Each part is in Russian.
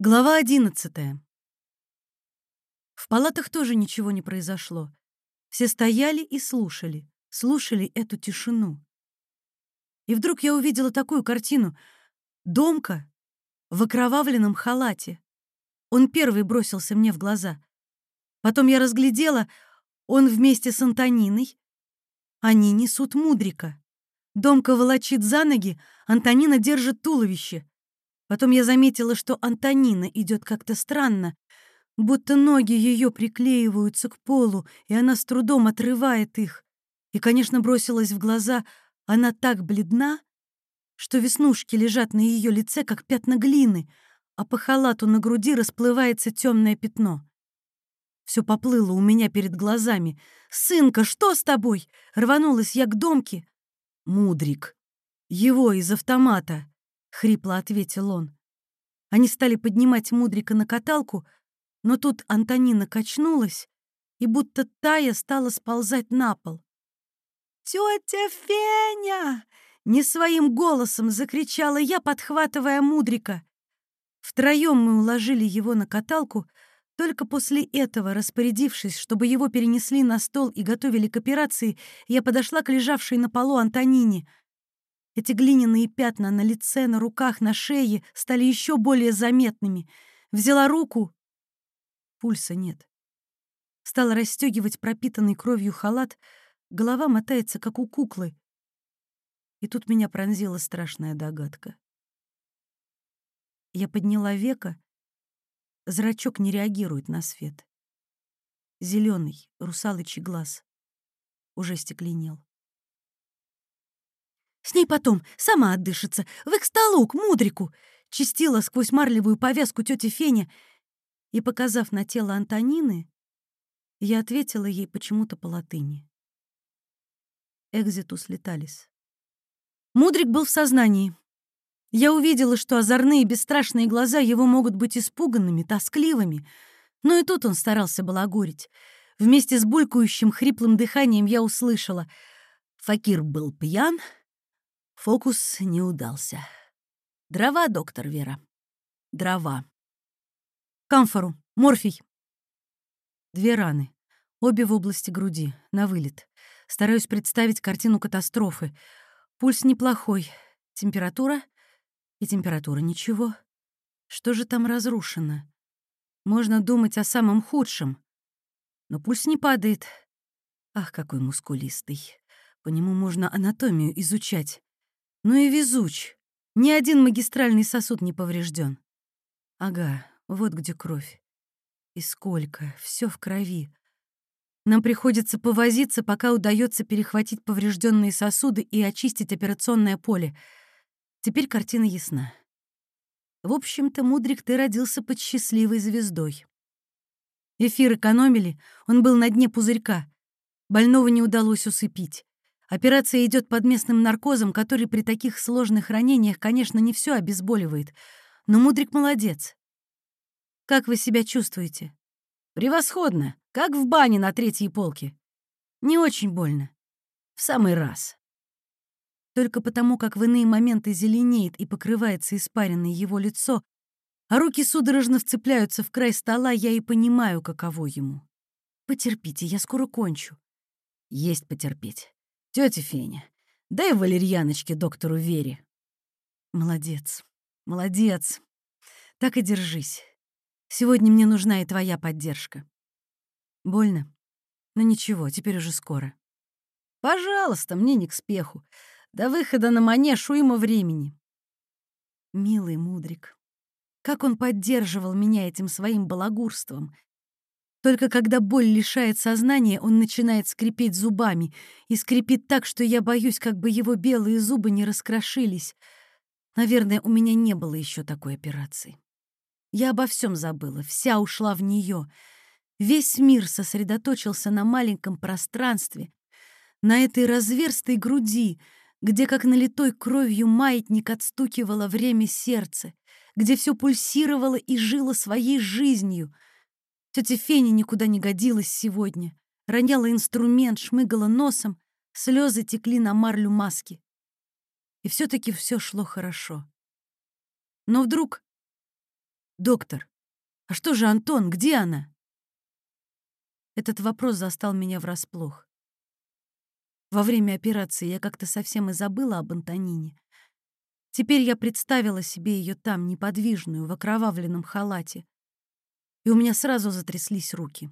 Глава одиннадцатая. В палатах тоже ничего не произошло. Все стояли и слушали, слушали эту тишину. И вдруг я увидела такую картину. Домка в окровавленном халате. Он первый бросился мне в глаза. Потом я разглядела, он вместе с Антониной. Они несут мудрика. Домка волочит за ноги, Антонина держит туловище — Потом я заметила, что Антонина идет как-то странно, будто ноги ее приклеиваются к полу, и она с трудом отрывает их. И, конечно, бросилась в глаза, она так бледна, что веснушки лежат на ее лице, как пятна глины, а по халату на груди расплывается темное пятно. Все поплыло у меня перед глазами. «Сынка, что с тобой?» Рванулась я к домке. «Мудрик. Его из автомата». — хрипло ответил он. Они стали поднимать Мудрика на каталку, но тут Антонина качнулась и будто тая стала сползать на пол. «Тетя Феня!» — не своим голосом закричала я, подхватывая Мудрика. Втроем мы уложили его на каталку, только после этого, распорядившись, чтобы его перенесли на стол и готовили к операции, я подошла к лежавшей на полу Антонине — эти глиняные пятна на лице, на руках, на шее стали еще более заметными. Взяла руку. Пульса нет. Стала расстегивать пропитанный кровью халат. Голова мотается, как у куклы. И тут меня пронзила страшная догадка. Я подняла века. Зрачок не реагирует на свет. Зеленый, русалочий глаз уже стекленел. С ней потом сама отдышится. Вы к столу, к мудрику!» Чистила сквозь марлевую повязку тетя Феня. И, показав на тело Антонины, я ответила ей почему-то по латыни. Экзитус леталис. Мудрик был в сознании. Я увидела, что озорные бесстрашные глаза его могут быть испуганными, тоскливыми, но и тут он старался балагурить. Вместе с булькающим хриплым дыханием я услышала. Факир был пьян, Фокус не удался. Дрова, доктор Вера. Дрова. Камфору. Морфий. Две раны. Обе в области груди. На вылет. Стараюсь представить картину катастрофы. Пульс неплохой. Температура? И температура ничего. Что же там разрушено? Можно думать о самом худшем. Но пульс не падает. Ах, какой мускулистый. По нему можно анатомию изучать. Ну и везуч. Ни один магистральный сосуд не поврежден. Ага, вот где кровь. И сколько, все в крови. Нам приходится повозиться, пока удается перехватить поврежденные сосуды и очистить операционное поле. Теперь картина ясна. В общем-то, Мудрик, ты родился под счастливой звездой. Эфир экономили, он был на дне пузырька. Больного не удалось усыпить. Операция идет под местным наркозом, который при таких сложных ранениях, конечно, не все обезболивает. Но Мудрик молодец. Как вы себя чувствуете? Превосходно, как в бане на третьей полке. Не очень больно. В самый раз. Только потому, как в иные моменты зеленеет и покрывается испаренное его лицо, а руки судорожно вцепляются в край стола, я и понимаю, каково ему. Потерпите, я скоро кончу. Есть потерпеть. Тетя Феня, дай валерьяночки доктору Вере. Молодец, молодец. Так и держись. Сегодня мне нужна и твоя поддержка. Больно? Но ничего, теперь уже скоро. Пожалуйста, мне не к спеху. До выхода на манеж уйма времени. Милый мудрик, как он поддерживал меня этим своим балагурством, только когда боль лишает сознания, он начинает скрипеть зубами, и скрипит так, что я боюсь, как бы его белые зубы не раскрошились. Наверное, у меня не было еще такой операции. Я обо всем забыла, вся ушла в нее. Весь мир сосредоточился на маленьком пространстве, на этой разверстой груди, где, как налитой кровью маятник, отстукивало время сердце, где все пульсировало и жило своей жизнью — Тетя Феня никуда не годилась сегодня. Роняла инструмент, шмыгала носом, слезы текли на марлю маски. И все-таки все шло хорошо. Но вдруг «Доктор, а что же Антон? Где она?» Этот вопрос застал меня врасплох. Во время операции я как-то совсем и забыла об Антонине. Теперь я представила себе ее там, неподвижную, в окровавленном халате. И у меня сразу затряслись руки.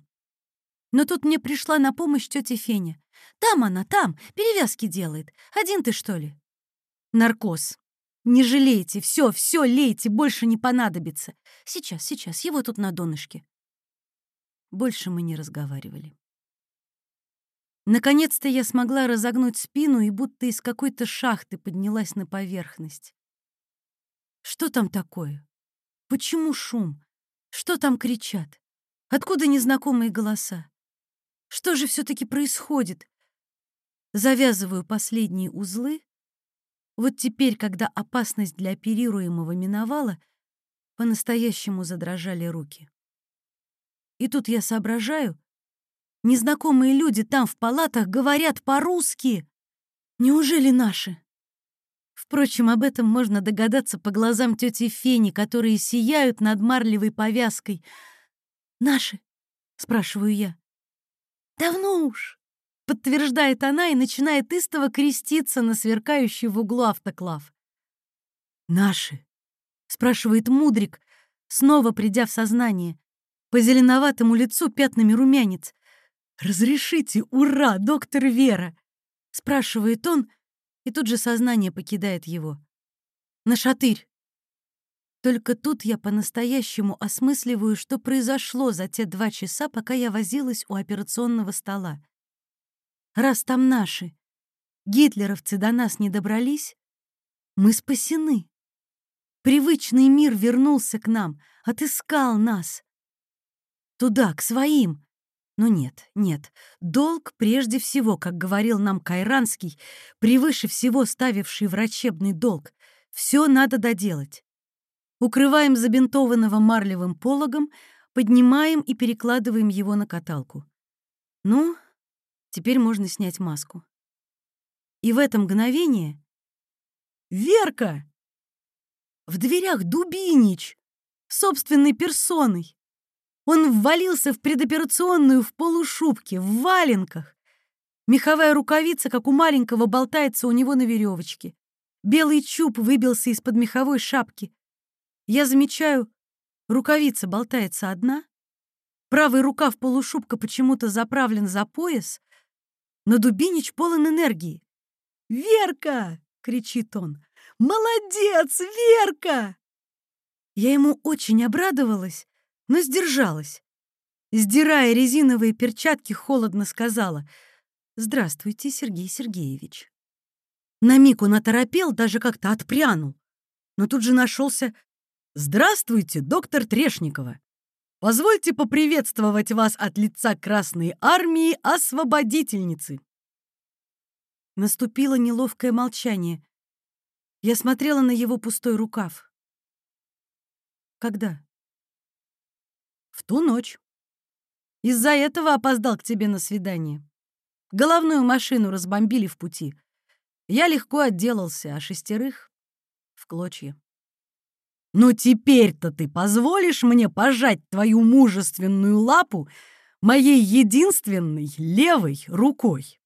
Но тут мне пришла на помощь тетя Феня. «Там она, там, перевязки делает. Один ты, что ли?» «Наркоз. Не жалейте, все, все лейте, больше не понадобится. Сейчас, сейчас, его тут на донышке». Больше мы не разговаривали. Наконец-то я смогла разогнуть спину и будто из какой-то шахты поднялась на поверхность. Что там такое? Почему шум? Что там кричат? Откуда незнакомые голоса? Что же все-таки происходит? Завязываю последние узлы. Вот теперь, когда опасность для оперируемого миновала, по-настоящему задрожали руки. И тут я соображаю, Незнакомые люди там в палатах говорят по-русски. Неужели наши? Впрочем, об этом можно догадаться по глазам тети Фени, которые сияют над марлевой повязкой. «Наши?» — спрашиваю я. «Давно уж», — подтверждает она и начинает истово креститься на сверкающий в углу автоклав. «Наши?» — спрашивает Мудрик, снова придя в сознание. По зеленоватому лицу пятнами румянец. «Разрешите, ура, доктор Вера!» — спрашивает он, и тут же сознание покидает его. «На шатырь!» Только тут я по-настоящему осмысливаю, что произошло за те два часа, пока я возилась у операционного стола. Раз там наши, гитлеровцы до нас не добрались, мы спасены. Привычный мир вернулся к нам, отыскал нас. Туда, к своим, но нет, нет, долг прежде всего, как говорил нам Кайранский, превыше всего ставивший врачебный долг. Все надо доделать. Укрываем забинтованного марлевым пологом, поднимаем и перекладываем его на каталку. Ну, теперь можно снять маску. И в это мгновение... Верка! В дверях Дубинич! Собственной персоной! Он ввалился в предоперационную в полушубке, в валенках. Меховая рукавица, как у маленького, болтается у него на веревочке. Белый чуб выбился из-под меховой шапки. Я замечаю, рукавица болтается одна. Правый рукав полушубка почему-то заправлен за пояс, но Дубинич полон энергии. «Верка!» — кричит он. «Молодец, Верка!» Я ему очень обрадовалась, но сдержалась. Сдирая резиновые перчатки, холодно сказала «Здравствуйте, Сергей Сергеевич». На миг он оторопел, даже как-то отпрянул. Но тут же нашелся «Здравствуйте, доктор Трешникова. Позвольте поприветствовать вас от лица Красной Армии освободительницы». Наступило неловкое молчание. Я смотрела на его пустой рукав. Когда? Ту ночь. Из-за этого опоздал к тебе на свидание. Головную машину разбомбили в пути. Я легко отделался, а шестерых — в клочья. «Ну теперь-то ты позволишь мне пожать твою мужественную лапу моей единственной левой рукой?»